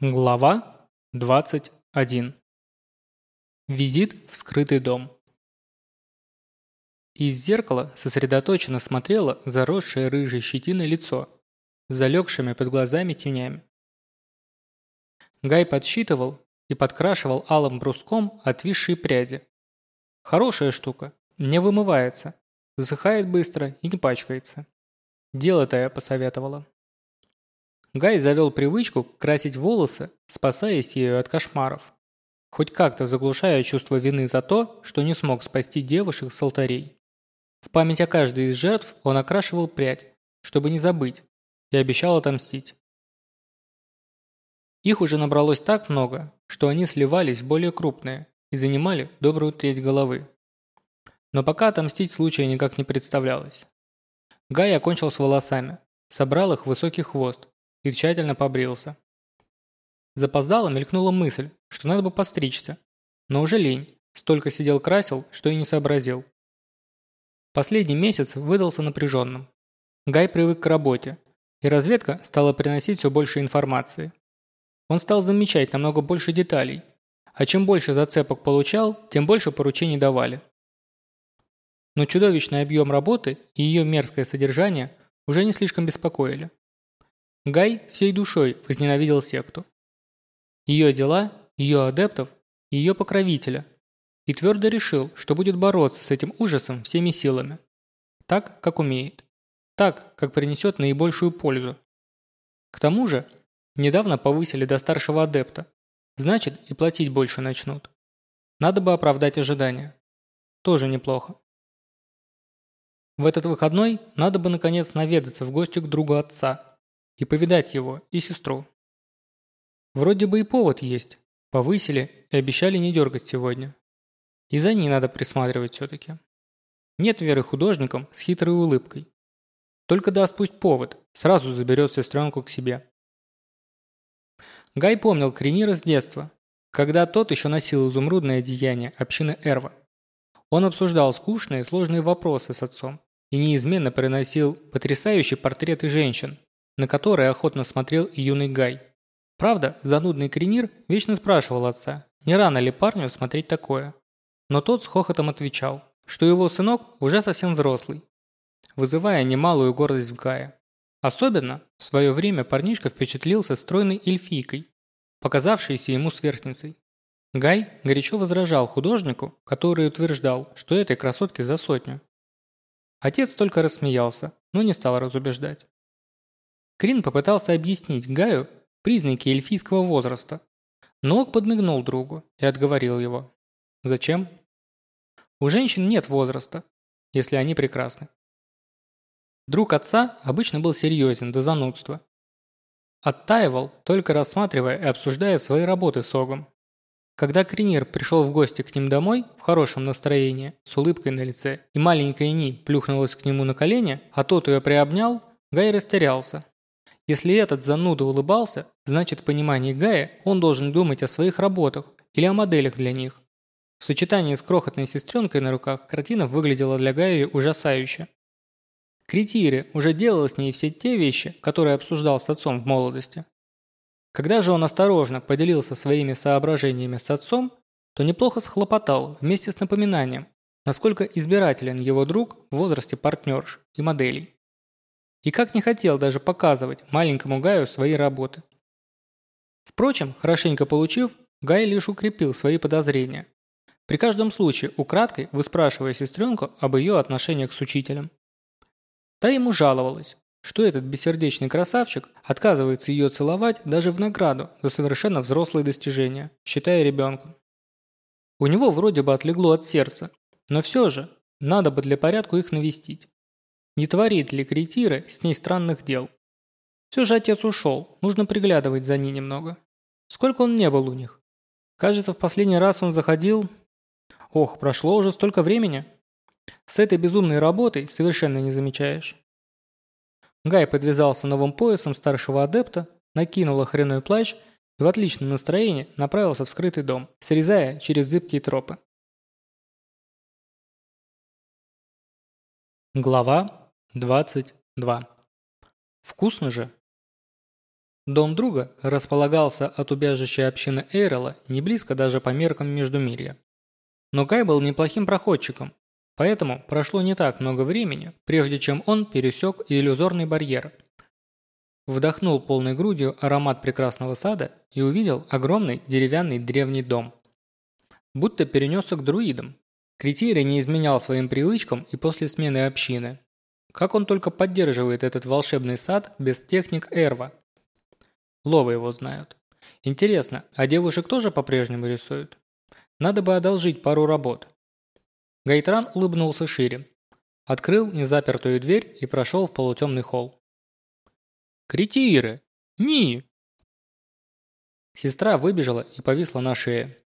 Глава 21. Визит в скрытый дом. Из зеркала сосредоточенно смотрело заросшее рыжей щетиной лицо с залегшими под глазами тенями. Гай подсчитывал и подкрашивал алым бруском отвисшие пряди. Хорошая штука, не вымывается, засыхает быстро и не пачкается. Дело-то я посоветовала. Гай завел привычку красить волосы, спасаясь ею от кошмаров. Хоть как-то заглушая чувство вины за то, что не смог спасти девушек с алтарей. В память о каждой из жертв он окрашивал прядь, чтобы не забыть, и обещал отомстить. Их уже набралось так много, что они сливались в более крупные и занимали добрую треть головы. Но пока отомстить случая никак не представлялось. Гай окончил с волосами, собрал их в высокий хвост и тщательно побрился. Запоздало мелькнула мысль, что надо бы постричься, но уже лень, столько сидел красил, что и не сообразил. Последний месяц выдался напряженным. Гай привык к работе, и разведка стала приносить все больше информации. Он стал замечать намного больше деталей, а чем больше зацепок получал, тем больше поручений давали. Но чудовищный объем работы и ее мерзкое содержание уже не слишком беспокоили. Гай всей душой возненавидел секту. Ее дела, ее адептов, ее покровителя. И твердо решил, что будет бороться с этим ужасом всеми силами. Так, как умеет. Так, как принесет наибольшую пользу. К тому же, недавно повысили до старшего адепта. Значит, и платить больше начнут. Надо бы оправдать ожидания. Тоже неплохо. В этот выходной надо бы наконец наведаться в гости к другу отца, и повидать его, и сестру. Вроде бы и повод есть. Повысили и обещали не дергать сегодня. И за ней надо присматривать все-таки. Нет веры художникам с хитрой улыбкой. Только даст пусть повод, сразу заберет сестренку к себе. Гай помнил Кренира с детства, когда тот еще носил изумрудное одеяние общины Эрва. Он обсуждал скучные сложные вопросы с отцом и неизменно приносил потрясающие портреты женщин, на который охотно смотрел и юный Гай. Правда, занудный Кренир вечно спрашивал отца, не рано ли парню смотреть такое. Но тот с хохотом отвечал, что его сынок уже совсем взрослый, вызывая немалую гордость в Гае. Особенно в свое время парнишка впечатлился стройной эльфийкой, показавшейся ему сверстницей. Гай горячо возражал художнику, который утверждал, что этой красотке за сотню. Отец только рассмеялся, но не стал разубеждать. Крин попытался объяснить Гаю признаки эльфийского возраста, но Ок подмигнул другу и отговорил его. Зачем? У женщин нет возраста, если они прекрасны. Друг отца обычно был серьезен до занудства. Оттаивал, только рассматривая и обсуждая свои работы с Огом. Когда Кринир пришел в гости к ним домой в хорошем настроении, с улыбкой на лице, и маленькая Ни плюхнулась к нему на колени, а тот ее приобнял, Гай растерялся если этот зануда улыбался, значит в понимании Гая он должен думать о своих работах или о моделях для них. В сочетании с крохотной сестренкой на руках картина выглядела для Гая ужасающе. Критири уже делал с ней все те вещи, которые обсуждал с отцом в молодости. Когда же он осторожно поделился своими соображениями с отцом, то неплохо схлопотал вместе с напоминанием, насколько избирателен его друг в возрасте партнерш и моделей. И как не хотел даже показывать маленькому Гаю свои работы. Впрочем, хорошенько получив, Гай лишь укрепил свои подозрения. При каждом случае украдкой выспрашивая сестренку об ее отношениях с учителем. Та ему жаловалась, что этот бессердечный красавчик отказывается ее целовать даже в награду за совершенно взрослые достижения, считая ребенком. У него вроде бы отлегло от сердца, но все же надо бы для порядка их навестить. Не творит ли Критира с ней странных дел? Все же отец ушел, нужно приглядывать за ней немного. Сколько он не был у них? Кажется, в последний раз он заходил... Ох, прошло уже столько времени. С этой безумной работой совершенно не замечаешь. Гай подвязался новым поясом старшего адепта, накинул охренной плащ и в отличном настроении направился в скрытый дом, срезая через зыбкие тропы. Глава 22. Вкусно же. Дом друга располагался от убежища общины Эйрела не близко даже по меркам Междумирья. Но Гай был неплохим проходчиком, поэтому прошло не так много времени, прежде чем он пересек иллюзорный барьер. Вдохнул полной грудью аромат прекрасного сада и увидел огромный деревянный древний дом. Будто перенесся к друидам. Критерий не изменял своим привычкам и после смены общины. Как он только поддерживает этот волшебный сад без техник Эрва? Ловы его знают. Интересно, а девушек тоже по-прежнему рисуют? Надо бы одолжить пару работ. Гайтран улыбнулся шире. Открыл незапертую дверь и прошел в полутемный холл. «Кретиры! Ни!» Сестра выбежала и повисла на шее.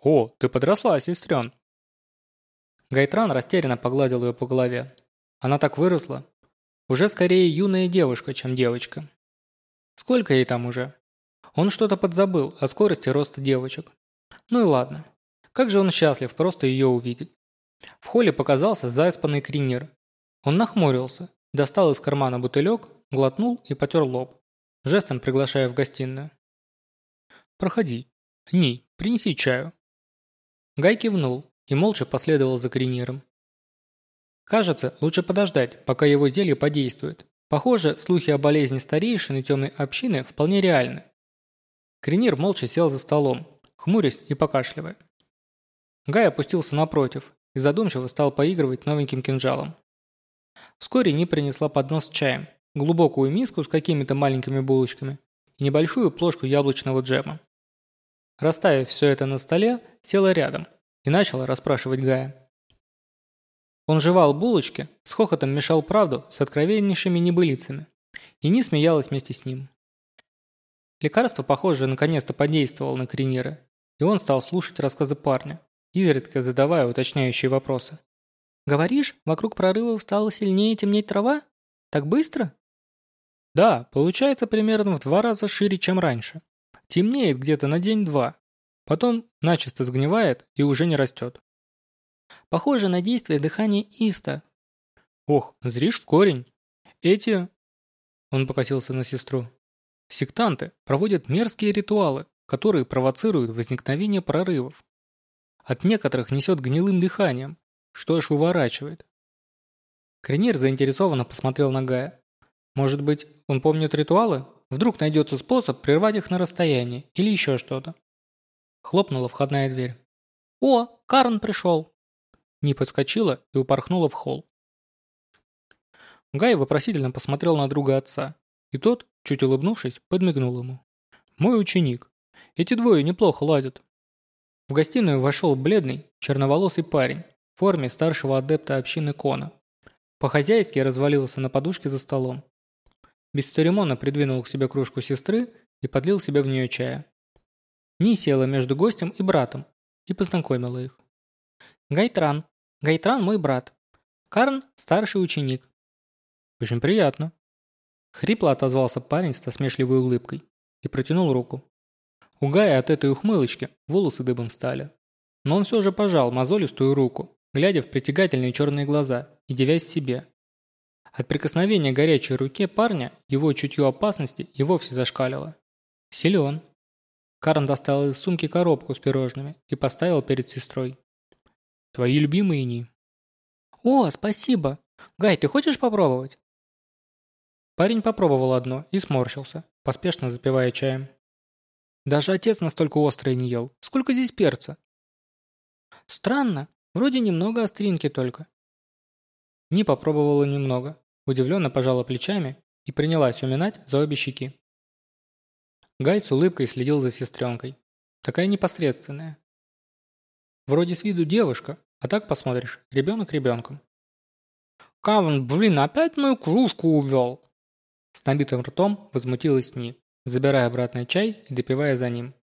«О, ты подросла, сестрен!» Гайтран растерянно погладил ее по голове. Она так выросла. Уже скорее юная девушка, чем девочка. Сколько ей там уже? Он что-то подзабыл о скорости роста девочек. Ну и ладно. Как же он счастлив просто ее увидеть. В холле показался заспанный кринер. Он нахмурился, достал из кармана бутылек, глотнул и потер лоб, жестом приглашая в гостиную. «Проходи. Ни, принеси чаю». Гай кивнул и молча последовал за кринером. Кажется, лучше подождать, пока его зелье подействует. Похоже, слухи о болезни старейшины темной общины вполне реальны. Кренир молча сел за столом, хмурясь и покашливая. Гай опустился напротив и задумчиво стал поигрывать новеньким кинжалом. Вскоре Ни принесла поднос с чаем, глубокую миску с какими-то маленькими булочками и небольшую плошку яблочного джема. Расставив все это на столе, села рядом и начала расспрашивать Гая. Он жевал булочки, с хохотом мешал правду с откровеннейшими небылицами. И не смеялась вместе с ним. Лекарство, похоже, наконец-то подействовало на Кринира, и он стал слушать рассказы парня, изредка задавая уточняющие вопросы. «Говоришь, вокруг прорывов стало сильнее темнеть трава? Так быстро?» «Да, получается примерно в два раза шире, чем раньше. Темнеет где-то на день-два. Потом начисто сгнивает и уже не растет. Похоже на действие дыхания Иста. Ох, зришь корень. Эти... Он покосился на сестру. Сектанты проводят мерзкие ритуалы, которые провоцируют возникновение прорывов. От некоторых несет гнилым дыханием, что аж уворачивает. Кренир заинтересованно посмотрел на Гая. Может быть, он помнит ритуалы? Вдруг найдется способ прервать их на расстоянии или еще что-то. Хлопнула входная дверь. «О, Карн пришел!» Не подскочила и упорхнула в холл. Гай вопросительно посмотрел на друга отца, и тот, чуть улыбнувшись, подмигнул ему. «Мой ученик. Эти двое неплохо ладят». В гостиную вошел бледный, черноволосый парень в форме старшего адепта общины Кона. По-хозяйски развалился на подушке за столом. Бесцеремонно придвинул к себе кружку сестры и подлил себе в нее чая. Ни села между гостем и братом и познакомила их. Гайтран. Гайтран мой брат. Карн – старший ученик. Очень приятно. Хрипло отозвался парень с насмешливой улыбкой и протянул руку. У Гая от этой ухмылочки волосы дыбом стали. Но он все же пожал мозолистую руку, глядя в притягательные черные глаза и девясь себе. От прикосновения горячей руке парня его чутье опасности и вовсе зашкалило. Силен. Карн достал из сумки коробку с пирожными и поставил перед сестрой. Твои любимые Ни. О, спасибо. Гай, ты хочешь попробовать? Парень попробовал одно и сморщился, поспешно запивая чаем. Даже отец настолько острое не ел. Сколько здесь перца? Странно. Вроде немного остринки только. Ни попробовала немного. Удивленно пожала плечами и принялась уминать за обе щеки. Гай с улыбкой следил за сестренкой. Такая непосредственная. Вроде с виду девушка, а так посмотришь, ребенок ребенком. Каван, блин, опять мою кружку увел. С набитым ртом возмутилась Ни, забирая обратный чай и допивая за ним.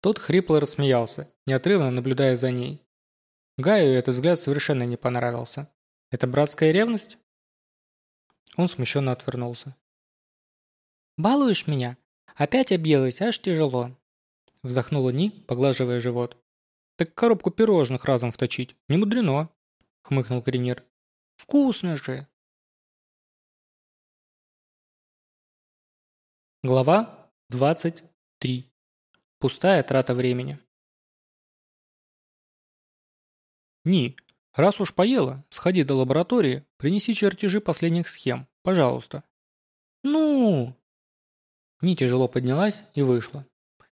Тот хрипло рассмеялся, неотрывно наблюдая за ней. Гаю этот взгляд совершенно не понравился. Это братская ревность? Он смущенно отвернулся. «Балуешь меня? Опять объелась, аж тяжело!» Вздохнула Ни, поглаживая живот. Так коробку пирожных разом вточить. Не мудрено, хмыкнул Коренир. Вкусно же. Глава 23. Пустая трата времени. Ни, раз уж поела, сходи до лаборатории, принеси чертежи последних схем, пожалуйста. Ну! Ни тяжело поднялась и вышла.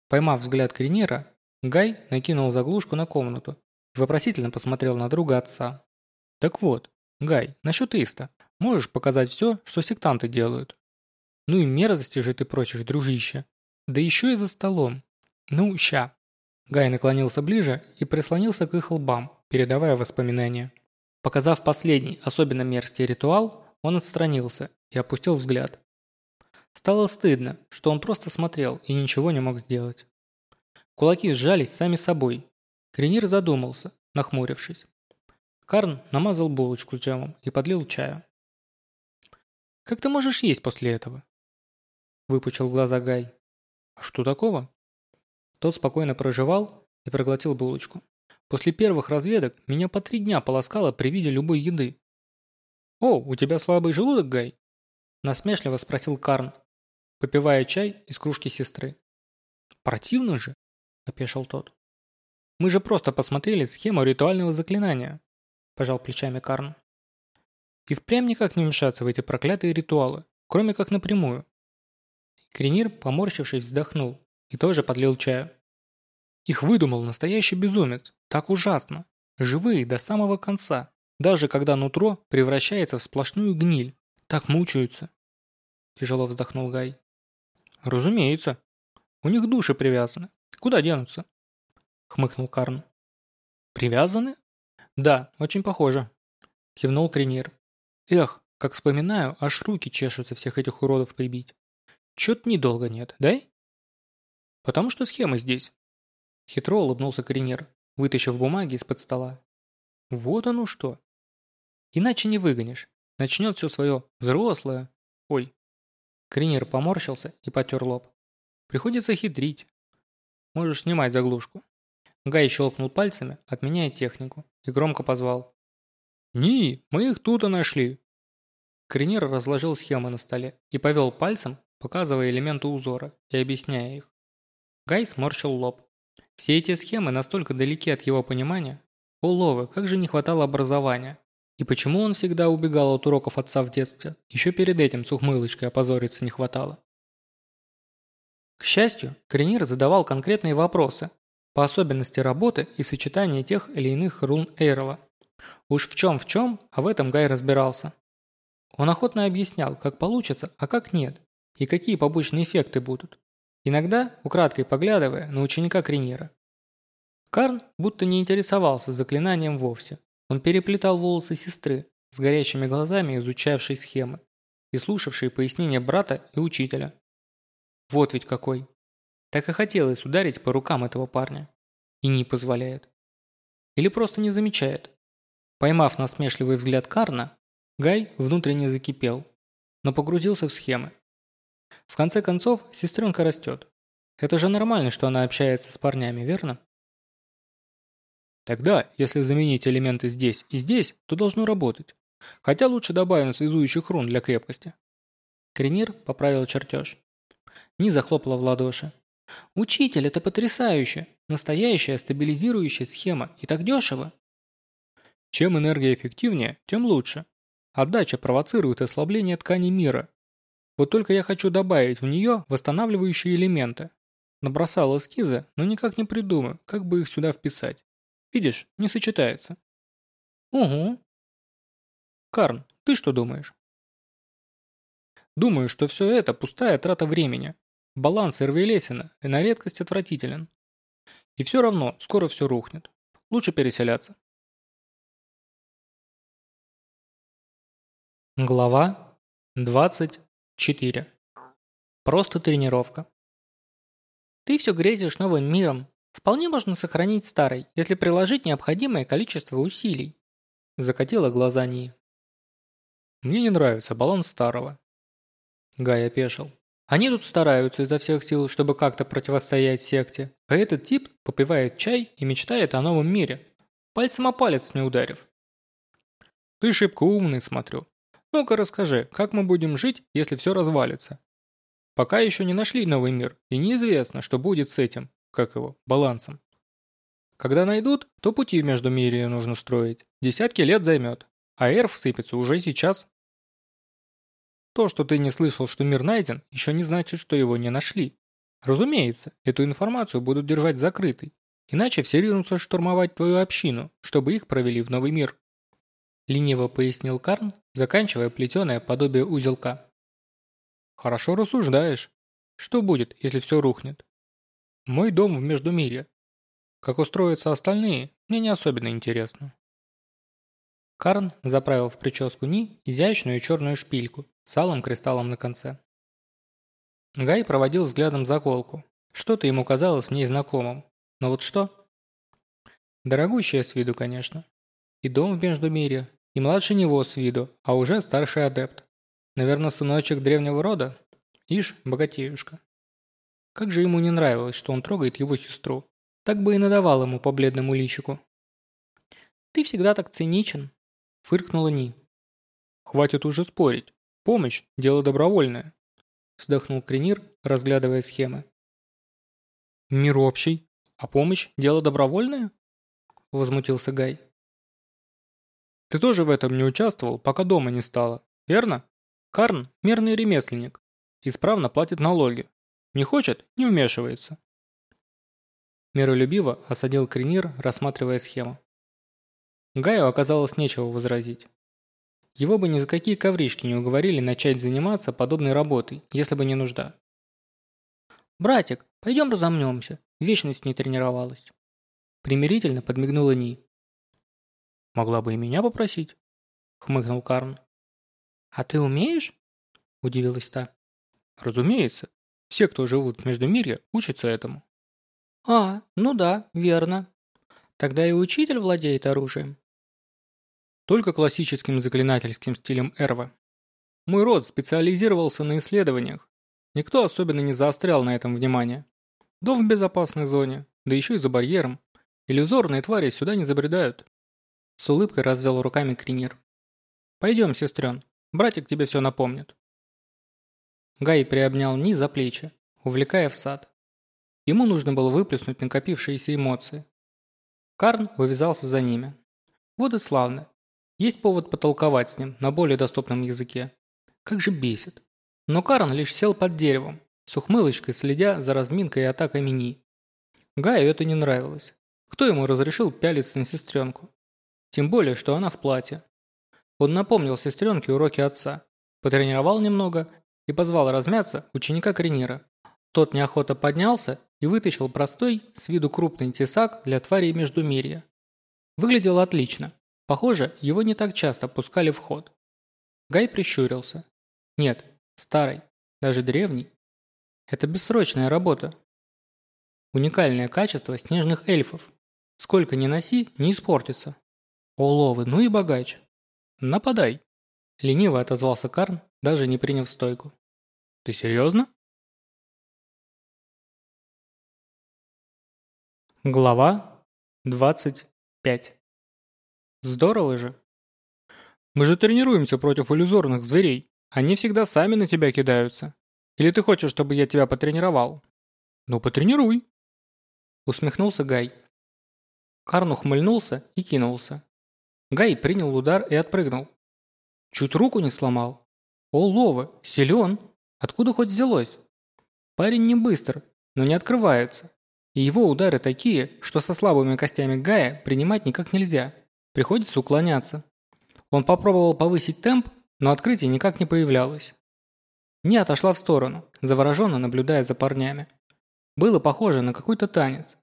Поймав взгляд Кринера, Гай накинул заглушку на комнату и вопросительно посмотрел на друга отца. Так вот, Гай, насчет Иста, можешь показать все, что сектанты делают? Ну и мерзости же ты прочишь, дружище. Да еще и за столом. Ну, ща. Гай наклонился ближе и прислонился к их лбам, передавая воспоминания. Показав последний, особенно мерзкий ритуал, он отстранился и опустил взгляд. Стало стыдно, что он просто смотрел и ничего не мог сделать. Кулаки сжались сами собой. Кренир задумался, нахмурившись. Карн намазал булочку с джемом и подлил чаю. «Как ты можешь есть после этого?» Выпучил глаза Гай. А что такого? Тот спокойно проживал и проглотил булочку. После первых разведок меня по три дня полоскало при виде любой еды. «О, у тебя слабый желудок, Гай?» Насмешливо спросил Карн, попивая чай из кружки сестры. «Противно же?» – опешил тот. «Мы же просто посмотрели схему ритуального заклинания», – пожал плечами Карн. «И впрямь никак не вмешаться в эти проклятые ритуалы, кроме как напрямую. Кренир, поморщившись, вздохнул и тоже подлил чаю. Их выдумал настоящий безумец. Так ужасно. Живые до самого конца. Даже когда нутро превращается в сплошную гниль. Так мучаются. Тяжело вздохнул Гай. Разумеется. У них души привязаны. Куда денутся? Хмыкнул Карн. Привязаны? Да, очень похоже. Кивнул Кренир. Эх, как вспоминаю, аж руки чешутся всех этих уродов прибить. Чё-то недолго нет, да? Потому что схема здесь. Хитро улыбнулся Коренер, вытащив бумаги из-под стола. Вот оно что. Иначе не выгонишь. Начнет все свое взрослое. Ой. Кринер поморщился и потер лоб. Приходится хитрить. Можешь снимать заглушку. Гай щелкнул пальцами, отменяя технику, и громко позвал. «Ни, мы их тут и нашли!» Кринер разложил схемы на столе и повел пальцем показывая элементы узора и объясняя их. Гай сморщил лоб. Все эти схемы настолько далеки от его понимания. У как же не хватало образования. И почему он всегда убегал от уроков отца в детстве? Еще перед этим с ухмылочкой опозориться не хватало. К счастью, Кренир задавал конкретные вопросы по особенности работы и сочетания тех или иных рун Эйрла. Уж в чем в чем, а в этом Гай разбирался. Он охотно объяснял, как получится, а как нет, и какие побочные эффекты будут. Иногда, украдкой поглядывая на ученика Кринира. Карн будто не интересовался заклинанием вовсе. Он переплетал волосы сестры, с горящими глазами изучавшей схемы и слушавшей пояснения брата и учителя. Вот ведь какой. Так и хотелось ударить по рукам этого парня. И не позволяет. Или просто не замечает. Поймав насмешливый взгляд Карна, Гай внутренне закипел, но погрузился в схемы. В конце концов, сестренка растет. Это же нормально, что она общается с парнями, верно? Тогда, если заменить элементы здесь и здесь, то должно работать. Хотя лучше добавим связующих рун для крепкости. Кренир поправил чертеж. Ни захлопала в ладоши. «Учитель, это потрясающе! Настоящая стабилизирующая схема. И так дешево!» Чем энергия эффективнее, тем лучше. Отдача провоцирует ослабление ткани мира, вот только я хочу добавить в нее восстанавливающие элементы. Набросал эскизы, но никак не придумаю, как бы их сюда вписать. Видишь, не сочетается. Угу. Карн, ты что думаешь? Думаю, что все это пустая трата времени. Баланс Эрвелесина и на редкость отвратителен. И все равно, скоро все рухнет. Лучше переселяться. Глава 20 4. Просто тренировка. Ты все грезишь новым миром. Вполне можно сохранить старый, если приложить необходимое количество усилий. Закатила глаза Ни. Мне не нравится баланс старого. Гай опешил. Они тут стараются изо всех сил, чтобы как-то противостоять секте, а этот тип попивает чай и мечтает о новом мире, пальцем о палец не ударив. Ты шибко умный, смотрю. Ну-ка расскажи, как мы будем жить, если все развалится? Пока еще не нашли новый мир, и неизвестно, что будет с этим, как его, балансом. Когда найдут, то пути в Междумирье нужно строить. Десятки лет займет. А эрф сыпется уже сейчас. То, что ты не слышал, что мир найден, еще не значит, что его не нашли. Разумеется, эту информацию будут держать закрытой, иначе все ринутся штурмовать твою общину, чтобы их провели в новый мир. Лениво пояснил Карн, заканчивая плетеное подобие узелка. Хорошо рассуждаешь. Что будет, если все рухнет? Мой дом в Междумире. Как устроятся остальные, мне не особенно интересно. Карн заправил в прическу Ни изящную черную шпильку с алым кристаллом на конце. Гай проводил взглядом заколку. Что-то ему казалось в ней знакомым. Но вот что? Дорогущая с виду, конечно. И дом в Междумире, и младший него с виду, а уже старший адепт. Наверное, сыночек древнего рода? Ишь, богатеюшка. Как же ему не нравилось, что он трогает его сестру. Так бы и надавал ему по бледному личику. «Ты всегда так циничен», — фыркнула Ни. «Хватит уже спорить. Помощь – дело добровольное вздохнул Кренир, разглядывая схемы. «Мир общий, а помощь – дело добровольное?» – возмутился Гай. «Ты тоже в этом не участвовал, пока дома не стало, верно? Карн – мирный ремесленник, исправно платит налоги. Не хочет – не вмешивается». Миролюбиво осадил Кренир, рассматривая схему. Гаю оказалось нечего возразить. Его бы ни за какие ковришки не уговорили начать заниматься подобной работой, если бы не нужда. «Братик, пойдем разомнемся. Вечность не тренировалась». Примирительно подмигнула Ни. «Могла бы и меня попросить», — хмыкнул Карн. «А ты умеешь?» — удивилась та. «Разумеется. Все, кто живут в Междумирье, учатся этому». «А, ну да, верно. Тогда и учитель владеет оружием» только классическим заклинательским стилем Эрва. Мой род специализировался на исследованиях. Никто особенно не заострял на этом внимание. Дом в безопасной зоне, да еще и за барьером. Иллюзорные твари сюда не забредают. С улыбкой развел руками Кринир. «Пойдем, сестрен, братик тебе все напомнит». Гай приобнял Ни за плечи, увлекая в сад. Ему нужно было выплеснуть накопившиеся эмоции. Карн вывязался за ними. Вот и славно. Есть повод потолковать с ним на более доступном языке. Как же бесит. Но Карн лишь сел под деревом, с ухмылочкой следя за разминкой и атаками Ни. Гаю это не нравилось. Кто ему разрешил пялиться на сестренку? Тем более, что она в платье. Он напомнил сестренке уроки отца, потренировал немного и позвал размяться ученика Кренира. Тот неохотно поднялся и вытащил простой, с виду крупный тесак для тварей Междумирья. Выглядел отлично. Похоже, его не так часто пускали в ход. Гай прищурился. Нет, старый, даже древний. Это бессрочная работа. Уникальное качество снежных эльфов. Сколько ни носи, не испортится. Оловы, ну и богач. Нападай. Лениво отозвался Карн, даже не приняв стойку. Ты серьезно? Глава 25 Здорово же. Мы же тренируемся против иллюзорных зверей. Они всегда сами на тебя кидаются. Или ты хочешь, чтобы я тебя потренировал? Ну, потренируй. Усмехнулся Гай. Карн ухмыльнулся и кинулся. Гай принял удар и отпрыгнул. Чуть руку не сломал. О, Лова, силен. Откуда хоть взялось? Парень не быстр, но не открывается. Его удары такие, что со слабыми костями Гая принимать никак нельзя. Приходится уклоняться. Он попробовал повысить темп, но открытие никак не появлялось. Не отошла в сторону, завороженно наблюдая за парнями. Было похоже на какой-то танец.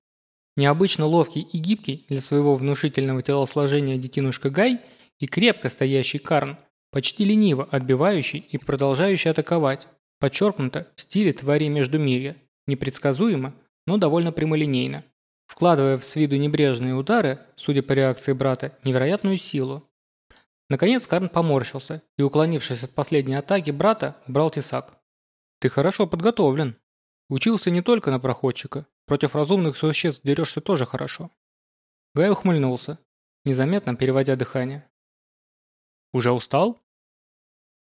Необычно ловкий и гибкий для своего внушительного телосложения детинушка Гай и крепко стоящий Карн, почти лениво отбивающий и продолжающий атаковать, подчеркнуто в стиле твари Междумирья, непредсказуемо, но довольно прямолинейно вкладывая в с виду небрежные удары, судя по реакции брата, невероятную силу. Наконец Карн поморщился и, уклонившись от последней атаки брата, убрал тесак. «Ты хорошо подготовлен. Учился не только на проходчика. Против разумных существ дерешься тоже хорошо». Гай ухмыльнулся, незаметно переводя дыхание. «Уже устал?»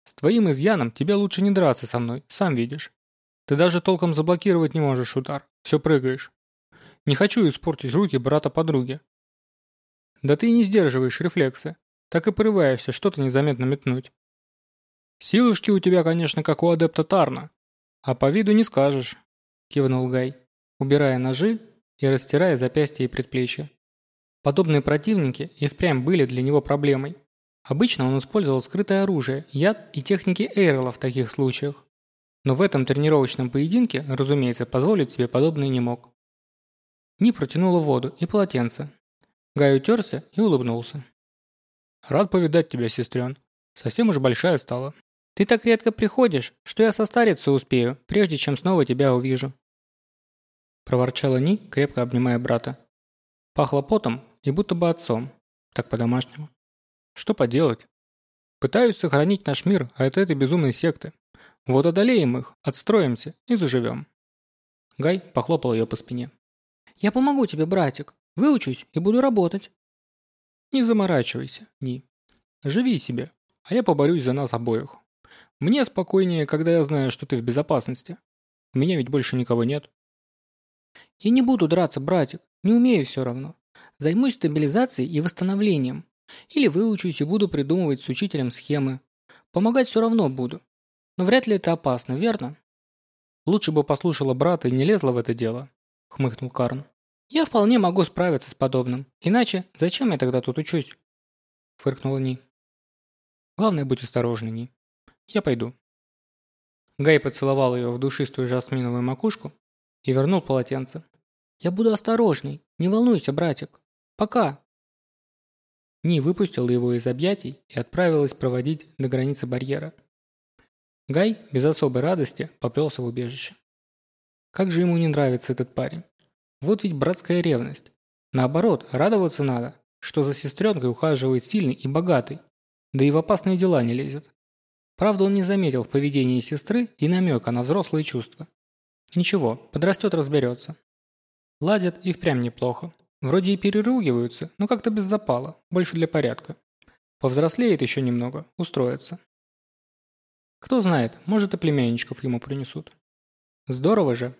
«С твоим изъяном тебе лучше не драться со мной, сам видишь. Ты даже толком заблокировать не можешь удар. Все прыгаешь. Не хочу испортить руки брата подруги. Да ты и не сдерживаешь рефлексы. Так и порываешься что-то незаметно метнуть. Силушки у тебя, конечно, как у адепта Тарна. А по виду не скажешь, кивнул Гай, убирая ножи и растирая запястья и предплечья. Подобные противники и впрямь были для него проблемой. Обычно он использовал скрытое оружие, яд и техники Эйрела в таких случаях. Но в этом тренировочном поединке, разумеется, позволить себе подобное не мог. Ни протянула воду и полотенце. Гай утерся и улыбнулся. «Рад повидать тебя, сестрен. Совсем уж большая стала. Ты так редко приходишь, что я состариться успею, прежде чем снова тебя увижу». Проворчала Ни, крепко обнимая брата. Пахло потом и будто бы отцом. Так по-домашнему. Что поделать? Пытаюсь сохранить наш мир от этой безумной секты. Вот одолеем их, отстроимся и заживем. Гай похлопал ее по спине. «Я помогу тебе, братик. Выучусь и буду работать». «Не заморачивайся, Ни. Живи себе, а я поборюсь за нас обоих. Мне спокойнее, когда я знаю, что ты в безопасности. У меня ведь больше никого нет». «Я не буду драться, братик. Не умею все равно. Займусь стабилизацией и восстановлением. Или выучусь и буду придумывать с учителем схемы. Помогать все равно буду. Но вряд ли это опасно, верно? Лучше бы послушала брата и не лезла в это дело, хмыкнул Карн. Я вполне могу справиться с подобным. Иначе зачем я тогда тут учусь? Фыркнула Ни. Главное быть осторожной, Ни. Я пойду. Гай поцеловал ее в душистую жасминовую макушку и вернул полотенце. «Я буду осторожный. Не волнуйся, братик. Пока!» Ни выпустила его из объятий и отправилась проводить до границы барьера. Гай без особой радости поплелся в убежище. Как же ему не нравится этот парень. Вот ведь братская ревность. Наоборот, радоваться надо, что за сестренкой ухаживает сильный и богатый, да и в опасные дела не лезет. Правда, он не заметил в поведении сестры и намека на взрослые чувства. Ничего, подрастет, разберется. Ладят и впрямь неплохо. Вроде и переругиваются, но как-то без запала, больше для порядка. Повзрослеет еще немного, устроится. Кто знает, может и племянничков ему принесут. Здорово же,